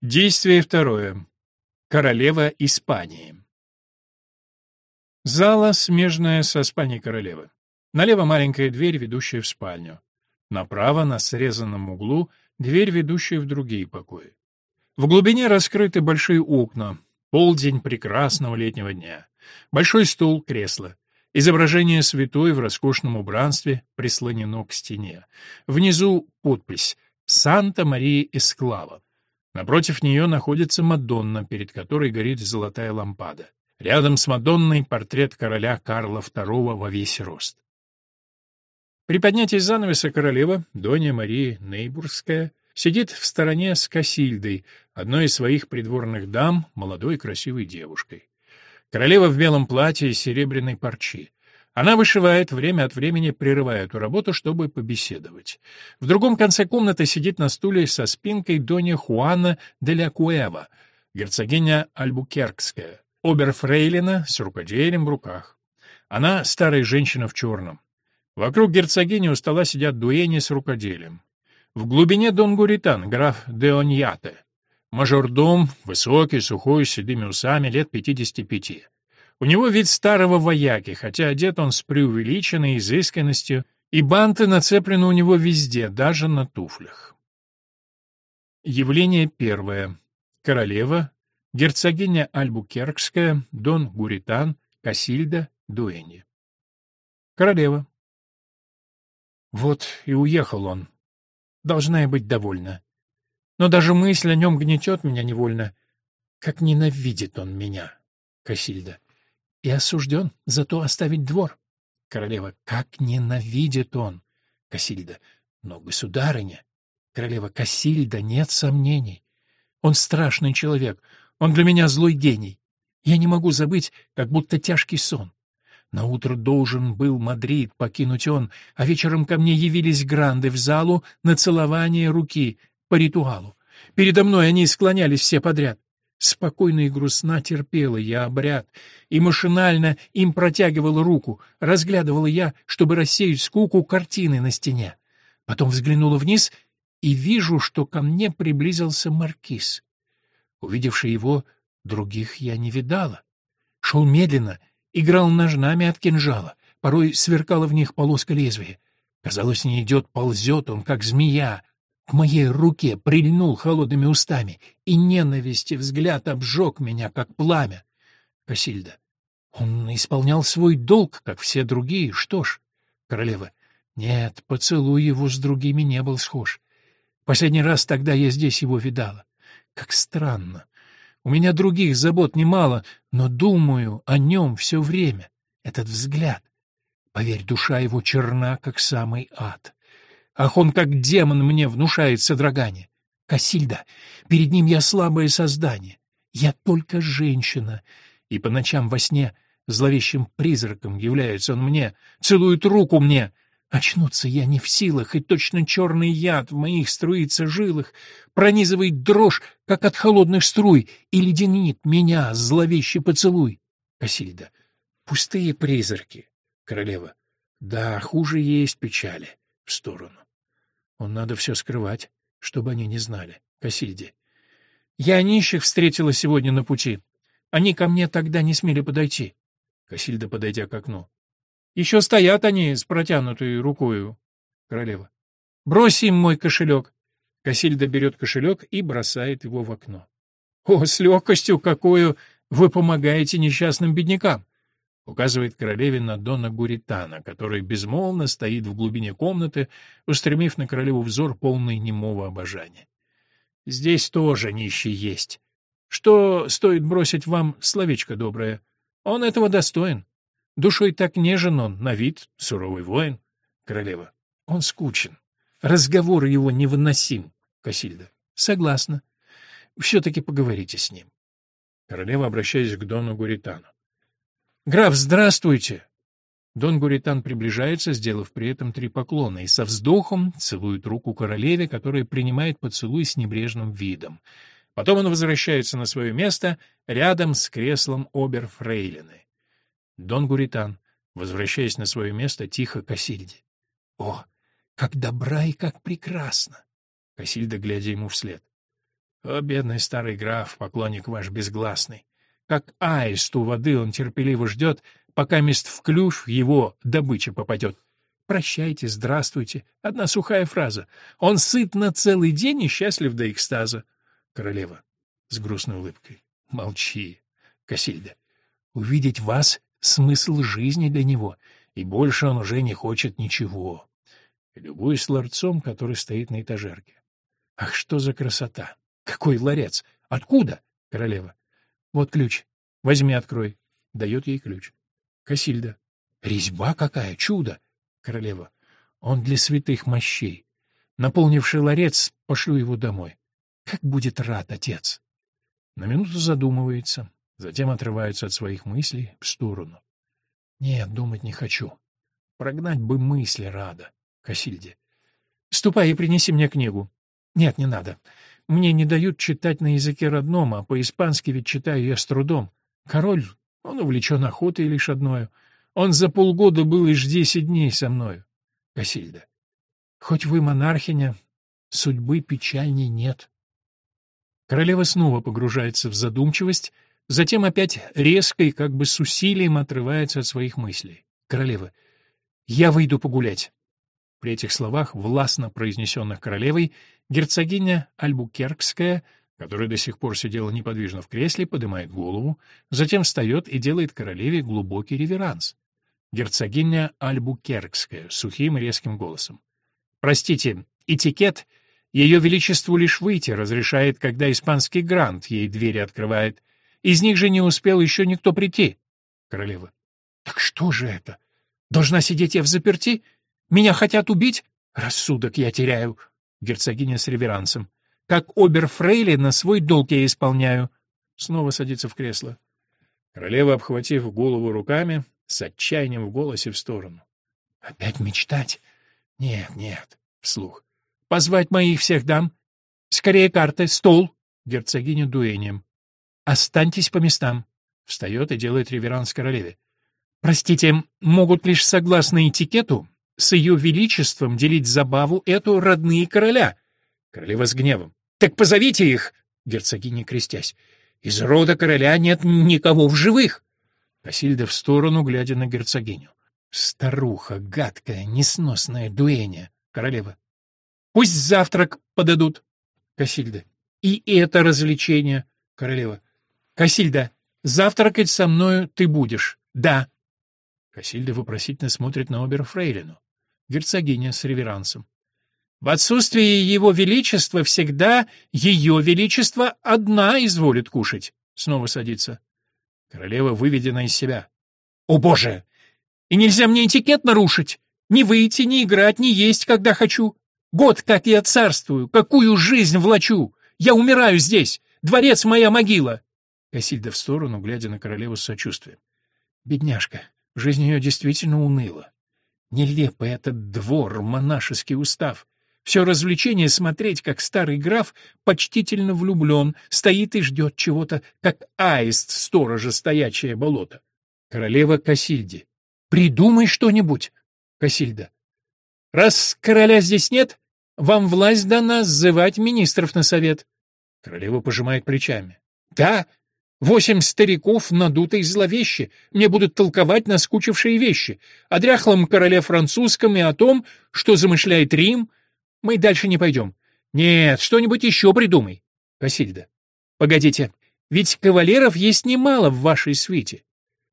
Действие второе. Королева Испании. Зала, смежная со спальней королевы. Налево маленькая дверь, ведущая в спальню. Направо, на срезанном углу, дверь, ведущая в другие покои. В глубине раскрыты большие окна. Полдень прекрасного летнего дня. Большой стул, кресло. Изображение святой в роскошном убранстве прислонено к стене. Внизу подпись «Санта-Мария Эсклава». Напротив нее находится Мадонна, перед которой горит золотая лампада. Рядом с Мадонной портрет короля Карла II во весь рост. При поднятии занавеса королева, Донья Мария Нейбургская, сидит в стороне с Касильдой, одной из своих придворных дам, молодой красивой девушкой. Королева в белом платье из серебряной парчи. Она вышивает, время от времени прерывая эту работу, чтобы побеседовать. В другом конце комнаты сидит на стуле со спинкой Донья Хуана де ля Куэва, герцогиня Альбукеркская, оберфрейлина с рукоделием в руках. Она старая женщина в черном. Вокруг герцогини у стола сидят дуэни с рукоделием. В глубине Дон Гуритан, граф де Оньяте. Мажордом, высокий, сухой, с седыми усами, лет пятидесяти пяти. У него вид старого вояки, хотя одет он с преувеличенной изысканностью, и банты нацеплены у него везде, даже на туфлях. Явление первое. Королева, герцогиня Альбукеркская, Дон Гуритан, Касильда, Дуэнни. Королева. Вот и уехал он, должна я быть довольна. Но даже мысль о нем гнетет меня невольно. Как ненавидит он меня, Касильда. И осужден за то оставить двор. Королева, как ненавидит он, Касильда. Но, государыня, королева Касильда, нет сомнений. Он страшный человек, он для меня злой гений. Я не могу забыть, как будто тяжкий сон. На утро должен был Мадрид покинуть он, а вечером ко мне явились гранды в залу на целование руки по ритуалу. Передо мной они склонялись все подряд. Спокойно и грустно терпела я обряд, и машинально им протягивала руку, разглядывала я, чтобы рассеять скуку, картины на стене. Потом взглянула вниз и вижу, что ко мне приблизился маркиз. Увидевши его, других я не видала. Шел медленно, играл ножнами от кинжала, порой сверкала в них полоска лезвия. Казалось, не идет, ползет он, как змея. К моей руке прильнул холодными устами, и ненависти взгляд обжег меня, как пламя. Касильда. Он исполнял свой долг, как все другие, что ж. Королева. Нет, поцелуй его с другими не был схож. Последний раз тогда я здесь его видала. Как странно. У меня других забот немало, но думаю о нем все время. Этот взгляд. Поверь, душа его черна, как самый ад. Ах, он как демон мне внушает содрогание. Касильда, перед ним я слабое создание. Я только женщина. И по ночам во сне зловещим призраком является он мне, целует руку мне — Очнуться я не в силах, и точно черный яд в моих струится жилах, пронизывает дрожь, как от холодных струй, и леденит меня зловещий поцелуй. Касильда. Пустые призраки. Королева. Да, хуже есть печали. В сторону. Он надо все скрывать, чтобы они не знали. Касильде. Я нищих встретила сегодня на пути. Они ко мне тогда не смели подойти. Касильда, подойдя к окну. Еще стоят они с протянутой рукою. Королева. Брось им мой кошелек. Касильда берет кошелек и бросает его в окно. О, с легкостью какую вы помогаете несчастным беднякам! Указывает королеве на Дона Гуритана, который безмолвно стоит в глубине комнаты, устремив на королеву взор полный немого обожания. Здесь тоже нищий есть. Что стоит бросить вам словечко доброе? Он этого достоин. Душой так нежен он, на вид суровый воин. Королева. Он скучен. Разговор его невыносим. Касильда. Согласна. Все-таки поговорите с ним. Королева, обращаясь к Дону Гуритану. «Граф, здравствуйте!» Дон Гуритан приближается, сделав при этом три поклона, и со вздохом целует руку королеве, которая принимает поцелуй с небрежным видом. Потом он возвращается на свое место рядом с креслом оберфрейлины. Дон Гуритан, возвращаясь на свое место, тихо Касильде. «О, как добра и как прекрасно!» Касильда, глядя ему вслед. О, бедный старый граф, поклонник ваш безгласный. Как аист у воды он терпеливо ждет, пока мест в клюв его добыча попадет. Прощайте, здравствуйте. Одна сухая фраза. Он сыт на целый день и счастлив до экстаза. Королева с грустной улыбкой. Молчи. Касильда. Увидеть вас — смысл жизни для него, и больше он уже не хочет ничего. Любуюсь ларцом, который стоит на этажерке. Ах, что за красота! Какой ларец! Откуда? Королева. Вот ключ. Возьми, открой. Дает ей ключ. Касильда. Резьба какая, чудо! Королева. Он для святых мощей. Наполнивший ларец, пошлю его домой. Как будет рад отец! На минуту задумывается, затем отрывается от своих мыслей в сторону. Нет, думать не хочу. Прогнать бы мысли рада. Касильде. Ступай и принеси мне книгу. Нет, не надо. Мне не дают читать на языке родном, а по-испански ведь читаю я с трудом. Король, он увлечен охотой лишь одною. Он за полгода был лишь десять дней со мною. Касильда. Хоть вы монархиня, судьбы печальней нет. Королева снова погружается в задумчивость, затем опять резко и как бы с усилием отрывается от своих мыслей. Королева. Я выйду погулять. При этих словах, властно произнесенных королевой, герцогиня Альбукеркская, которая до сих пор сидела неподвижно в кресле, поднимает голову, затем встает и делает королеве глубокий реверанс. Герцогиня Альбукеркская, сухим и резким голосом. «Простите, этикет ее Величеству лишь выйти разрешает, когда испанский грант ей двери открывает. Из них же не успел еще никто прийти». Королева. «Так что же это? Должна сидеть я в заперти? Меня хотят убить? Рассудок я теряю. Герцогиня с реверансом. Как оберфрейли на свой долг я исполняю. Снова садится в кресло. Королева, обхватив голову руками, с отчаянием в голосе в сторону. Опять мечтать? Нет, нет. Вслух. Позвать моих всех дам? Скорее карты, стол. Герцогиня дуэнием. Останьтесь по местам. Встает и делает реверанс королеве. Простите, могут лишь согласно этикету с ее величеством делить забаву эту родные короля. Королева с гневом. Так позовите их, герцогиня крестясь. Из рода короля нет никого в живых. Касильда в сторону, глядя на герцогиню. Старуха, гадкая, несносная дуэня. Королева. Пусть завтрак подадут. Касильда. И это развлечение. Королева. Касильда, завтракать со мною ты будешь. Да. Касильда вопросительно смотрит на Оберфрейлину герцогиня с реверансом. В отсутствие его величества всегда ее величество одна изволит кушать. Снова садится. Королева выведена из себя. О, боже! И нельзя мне этикет нарушить! Не выйти, не играть, не есть, когда хочу. Год, как я царствую, какую жизнь влачу! Я умираю здесь! Дворец моя могила! Кассильда в сторону, глядя на королеву с сочувствием. Бедняжка, жизнь ее действительно уныла. Нелепый этот двор, монашеский устав. Все развлечение смотреть, как старый граф почтительно влюблен, стоит и ждет чего-то, как аист сторожа стоячее болото. Королева Касильди. Придумай что-нибудь. Касильда. Раз короля здесь нет, вам власть дана сзывать министров на совет. Королева пожимает плечами. Да, Восемь стариков надуто и зловеще, мне будут толковать наскучившие вещи, о дряхлом короле французском и о том, что замышляет Рим. Мы дальше не пойдем. Нет, что-нибудь еще придумай. Кассильда. Погодите, ведь кавалеров есть немало в вашей свите.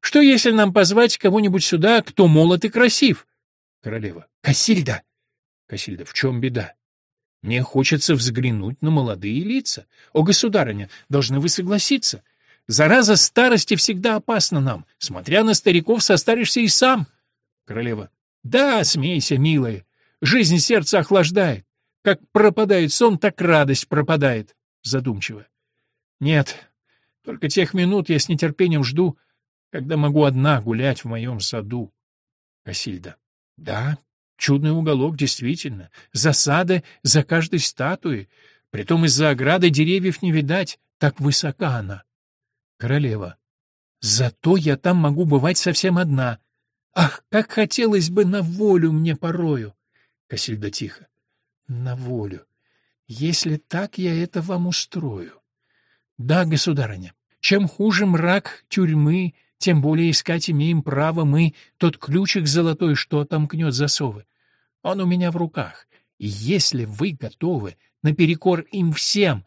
Что, если нам позвать кого-нибудь сюда, кто молод и красив? Королева. Кассильда. Кассильда. В чем беда? Мне хочется взглянуть на молодые лица. О, государыня, должны вы согласиться. Зараза старости всегда опасна нам. Смотря на стариков, состаришься и сам. Королева. Да, смейся, милая. Жизнь сердца охлаждает. Как пропадает сон, так радость пропадает. Задумчиво. Нет, только тех минут я с нетерпением жду, когда могу одна гулять в моем саду. Касильда. Да, чудный уголок, действительно. Засада за каждой статуей. Притом из-за ограды деревьев не видать, так высока она. Королева. Зато я там могу бывать совсем одна. Ах, как хотелось бы на волю мне порою. Касильда тихо. На волю. Если так, я это вам устрою. Да, государыня, чем хуже мрак тюрьмы, тем более искать имеем право мы тот ключик золотой, что отомкнет засовы. Он у меня в руках. И если вы готовы наперекор им всем,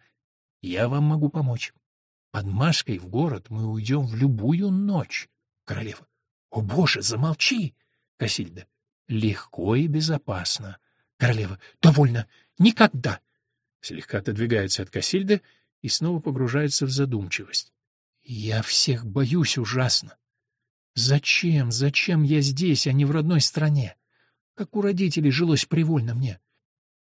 я вам могу помочь. Под маской в город мы уйдем в любую ночь. Королева. О, боже, замолчи! Касильда. Легко и безопасно. Королева. Довольно. Никогда. Слегка отодвигается от Касильды и снова погружается в задумчивость. Я всех боюсь ужасно. Зачем, зачем я здесь, а не в родной стране? Как у родителей жилось привольно мне.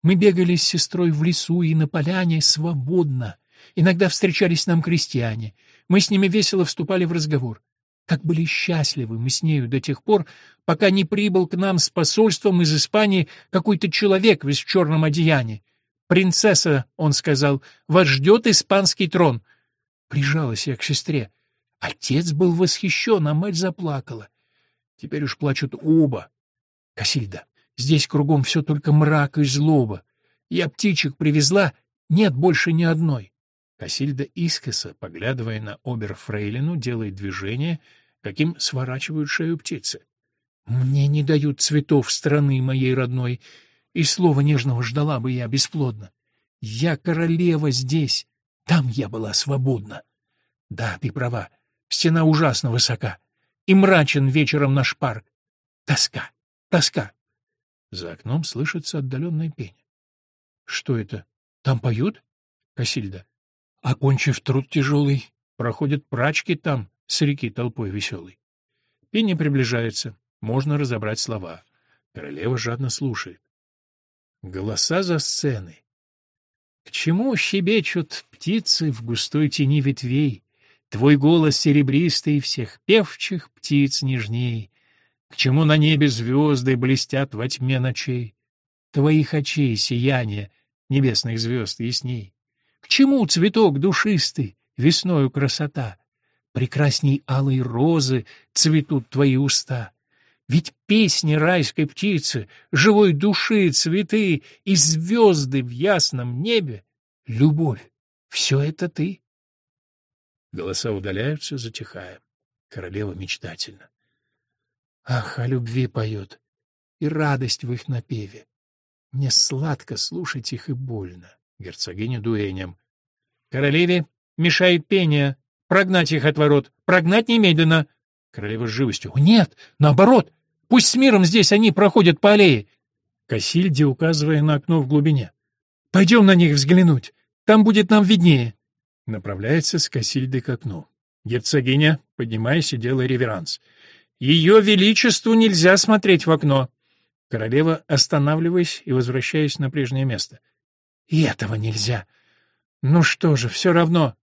Мы бегали с сестрой в лесу и на поляне свободно. Иногда встречались нам крестьяне. Мы с ними весело вступали в разговор. Как были счастливы мы с нею до тех пор, пока не прибыл к нам с посольством из Испании какой-то человек в черном одеянии. «Принцесса», — он сказал, — «вас ждет испанский трон». Прижалась я к сестре. Отец был восхищен, а мать заплакала. Теперь уж плачут оба. Касильда, здесь кругом все только мрак и злоба. Я птичек привезла, нет больше ни одной. Касильда искоса, поглядывая на оберфрейлину, делает движение, каким сворачивают шею птицы. Мне не дают цветов страны моей родной, и слова нежного ждала бы я бесплодно. Я королева здесь, там я была свободна. Да, ты права, стена ужасно высока, и мрачен вечером наш парк. Тоска, тоска. За окном слышится отдаленное пение. Что это? Там поют? Касильда. Окончив труд тяжелый, проходят прачки там, с реки толпой веселой. Пение приближается, можно разобрать слова. Королева жадно слушает. Голоса за сценой. К чему щебечут птицы в густой тени ветвей? Твой голос серебристый всех певчих птиц нежней. К чему на небе звезды блестят во тьме ночей? Твоих очей сияние небесных звезд ясней. К чему цветок душистый, весною красота? Прекрасней алой розы цветут твои уста. Ведь песни райской птицы, живой души цветы и звезды в ясном небе — любовь. Все это ты. Голоса удаляются, затихая. Королева мечтательно. Ах, о любви поет, и радость в их напеве. Мне сладко слушать их и больно герцогиня дуэнем. Королеве мешает пение. Прогнать их от ворот. Прогнать немедленно. Королева с живостью. Нет, наоборот. Пусть с миром здесь они проходят по аллее. Кассильди, указывая на окно в глубине. Пойдем на них взглянуть. Там будет нам виднее. Направляется с Кассильдой к окну. Герцогиня, поднимаясь и делая реверанс. Ее величеству нельзя смотреть в окно. Королева, останавливаясь и возвращаясь на прежнее место. И этого нельзя. Ну что же, все равно.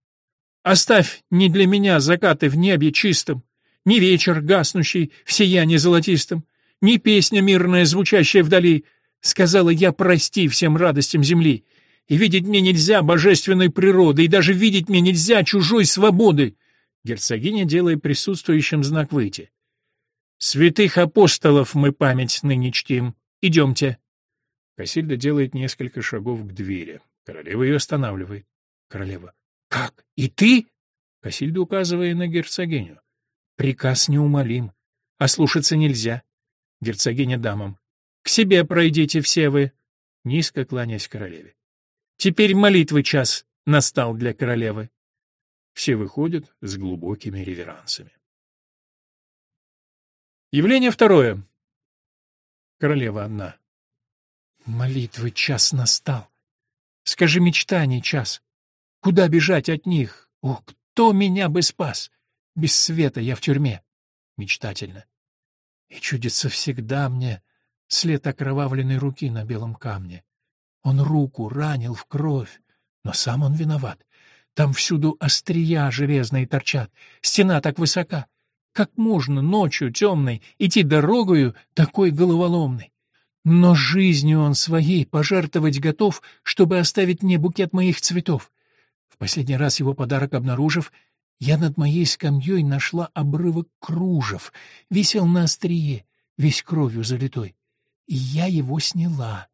Оставь не для меня закаты в небе чистом, ни вечер гаснущий в сиянии золотистом, ни песня мирная, звучащая вдали. Сказала я прости всем радостям земли. И видеть мне нельзя божественной природы, и даже видеть мне нельзя чужой свободы. Герцогиня, делая присутствующим знак выйти. Святых апостолов мы память ныне чтим. Идемте. Касильда делает несколько шагов к двери. Королева ее останавливает. Королева. «Как? И ты?» Касильда, указывая на герцогиню. «Приказ неумолим. Ослушаться нельзя. Герцогиня дамам. К себе пройдите все вы!» Низко кланяясь королеве. «Теперь молитвы час настал для королевы». Все выходят с глубокими реверансами. Явление второе. Королева одна. Молитвы час настал. Скажи мечтаний час. Куда бежать от них? О, кто меня бы спас? Без света я в тюрьме. Мечтательно. И чудится всегда мне след окровавленной руки на белом камне. Он руку ранил в кровь, но сам он виноват. Там всюду острия железные торчат, стена так высока. Как можно ночью темной идти дорогою такой головоломной? Но жизнью он своей пожертвовать готов, чтобы оставить мне букет моих цветов. В последний раз его подарок обнаружив, я над моей скамьей нашла обрывок кружев, висел на острие, весь кровью залитой. И я его сняла.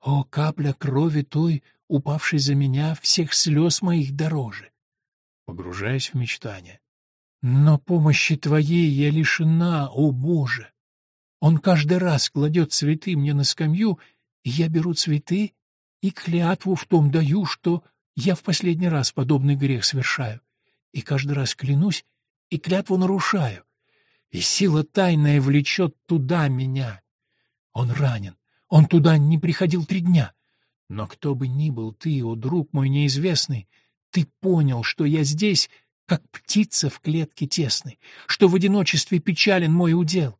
О, капля крови той упавший за меня всех слез моих дороже. Погружаясь в мечтания. Но помощи твоей я лишена, о Боже! Он каждый раз кладет цветы мне на скамью, и я беру цветы и клятву в том даю, что я в последний раз подобный грех совершаю. И каждый раз клянусь и клятву нарушаю. И сила тайная влечет туда меня. Он ранен, он туда не приходил три дня. Но кто бы ни был ты, о друг мой неизвестный, ты понял, что я здесь, как птица в клетке тесной, что в одиночестве печален мой удел.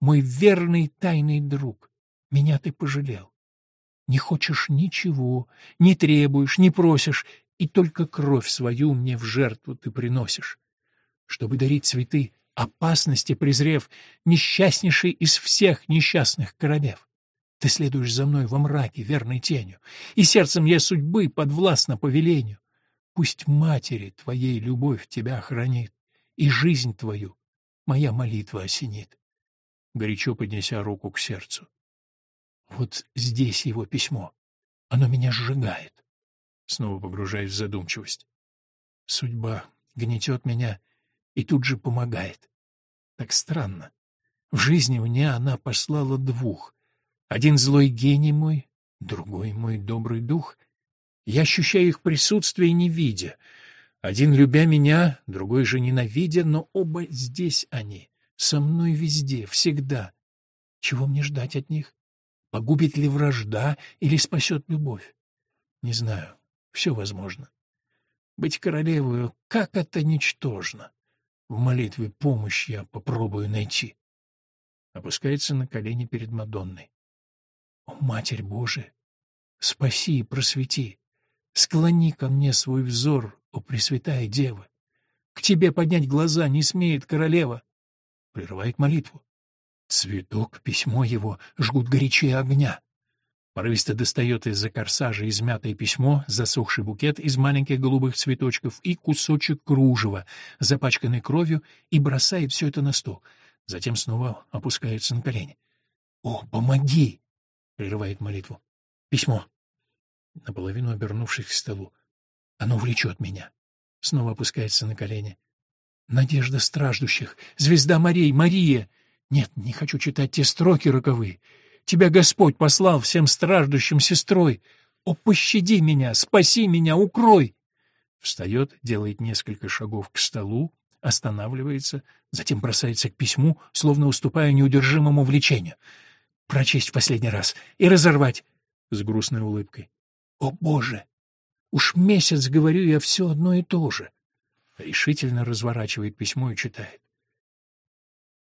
Мой верный тайный друг, меня ты пожалел. Не хочешь ничего, не требуешь, не просишь, и только кровь свою мне в жертву ты приносишь. Чтобы дарить цветы, опасности презрев, несчастнейший из всех несчастных королев. Ты следуешь за мной во мраке, верной тенью, и сердцем я судьбы подвластна повелению. Пусть матери твоей любовь тебя хранит, и жизнь твою моя молитва осенит. Горячо поднеся руку к сердцу. Вот здесь его письмо. Оно меня сжигает. Снова погружаюсь в задумчивость. Судьба гнетет меня и тут же помогает. Так странно. В жизни мне она послала двух. Один злой гений мой, другой мой добрый дух. Я ощущаю их присутствие, не видя. Один любя меня, другой же ненавидя, но оба здесь они, со мной везде, всегда. Чего мне ждать от них? Погубит ли вражда или спасет любовь? Не знаю, все возможно. Быть королевою, как это ничтожно. В молитве помощь я попробую найти. Опускается на колени перед Мадонной. О, Матерь Божия, спаси и просвети, склони ко мне свой взор, о Пресвятая Дева. К тебе поднять глаза не смеет королева. Прерывает молитву. Цветок, письмо его жгут горячее огня. Порывисто достает из-за корсажа измятое письмо, засохший букет из маленьких голубых цветочков и кусочек кружева, запачканный кровью, и бросает все это на стол. Затем снова опускается на колени. «О, помоги!» прерывает молитву. Письмо. Наполовину обернувшись к столу. Оно влечет меня. Снова опускается на колени. Надежда страждущих. Звезда морей. Мария. Нет, не хочу читать те строки роковые. Тебя Господь послал всем страждущим сестрой. О, пощади меня, спаси меня, укрой! Встает, делает несколько шагов к столу, останавливается, затем бросается к письму, словно уступая неудержимому влечению — прочесть в последний раз и разорвать с грустной улыбкой. О, Боже! Уж месяц говорю я все одно и то же. Решительно разворачивает письмо и читает.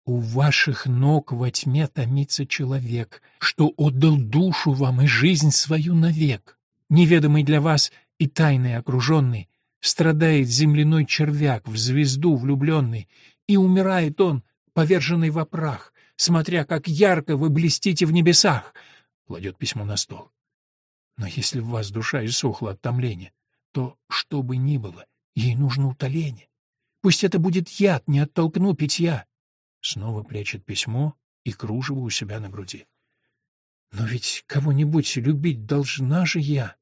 У ваших ног во тьме томится человек, что отдал душу вам и жизнь свою навек. Неведомый для вас и тайный окруженный, страдает земляной червяк в звезду влюбленный, и умирает он, поверженный во прах, смотря как ярко вы блестите в небесах!» Кладет письмо на стол. «Но если в вас душа иссохла от томления, то, что бы ни было, ей нужно утоление. Пусть это будет яд, не оттолкну питья!» Снова прячет письмо и кружево у себя на груди. «Но ведь кого-нибудь любить должна же я.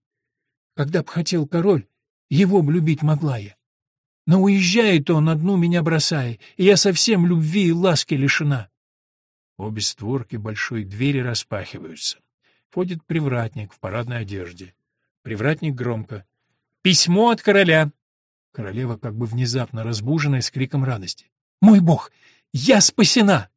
Когда б хотел король, его б любить могла я. Но уезжает он, одну меня бросая, и я совсем любви и ласки лишена. Обе створки большой двери распахиваются. Входит привратник в парадной одежде. Привратник громко. «Письмо от короля!» Королева, как бы внезапно разбуженная, с криком радости. «Мой бог! Я спасена!»